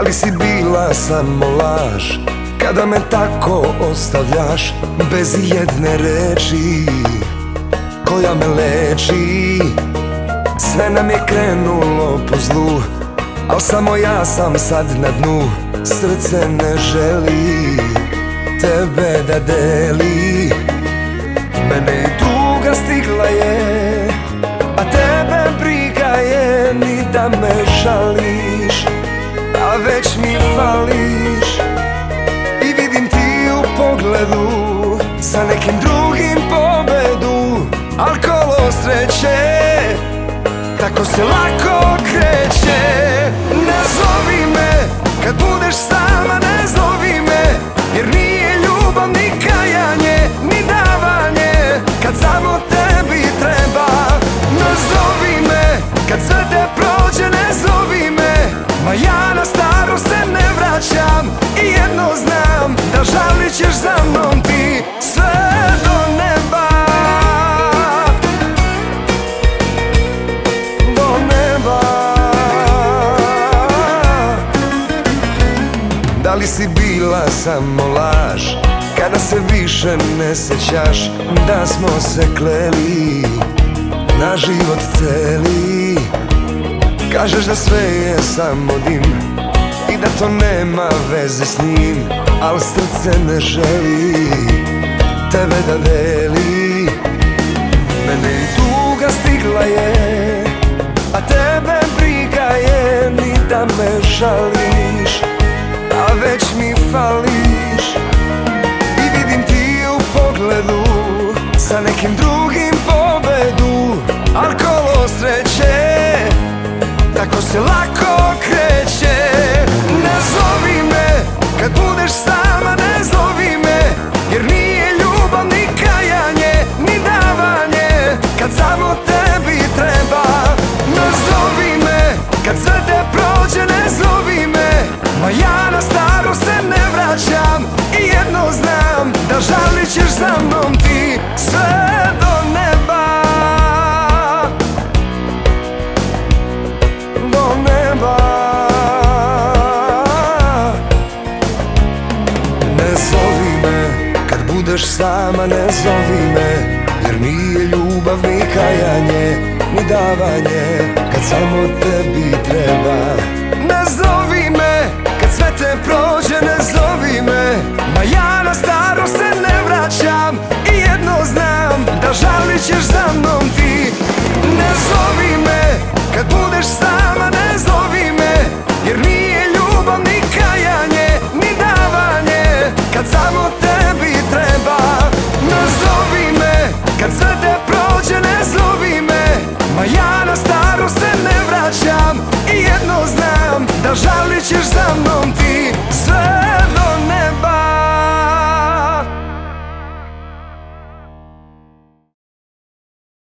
li si bila samo laž? Kada me tako ostavljaš Bez jedne reči? Koja me leči? Sve nam je krenulo po zlu Al samo ja sam sad na dnu. Srce ne želi Tebe da deli. Mene i tuga stigla je A tebe briga je Ni da me žališ Već mi fališ. I vidim ti u pogledu Sa nekim drugim pobedu. Al kolo sreće Tako se lako kreće. Ne zovi me Kad budeš sama ne zovi me Jer nije ljubav ni kajanje Ni davanje. Kad samo tebi treba Ne zovi li si bila samo laž? Kada se više ne sećaš Da smo se kleli Na život celi. Kažeš da sve je samo dim I da to nema veze s njim Al srce ne želi Tebe da deli. Mene i tuga stigla je A tebe briga je Ni da me žališ nekim drugim pobedu. Al kolo sreće tako se lako kreće. Ne zovi me kad budeš sama ne zovi me Jer nije ljubav ni kajanje ni davanje Kad samo tebi treba. Ne zovi me kad sve te prođe ne zovi me. Ma ja na staro se ne vraćam I jedno znam da žalit budeš sama ne zovi me Jer nije ljubav ni kajanje ni davanje Kad samo tebi treba. Ne zovi me kad sve te prođe ne zovi me Ma ja na na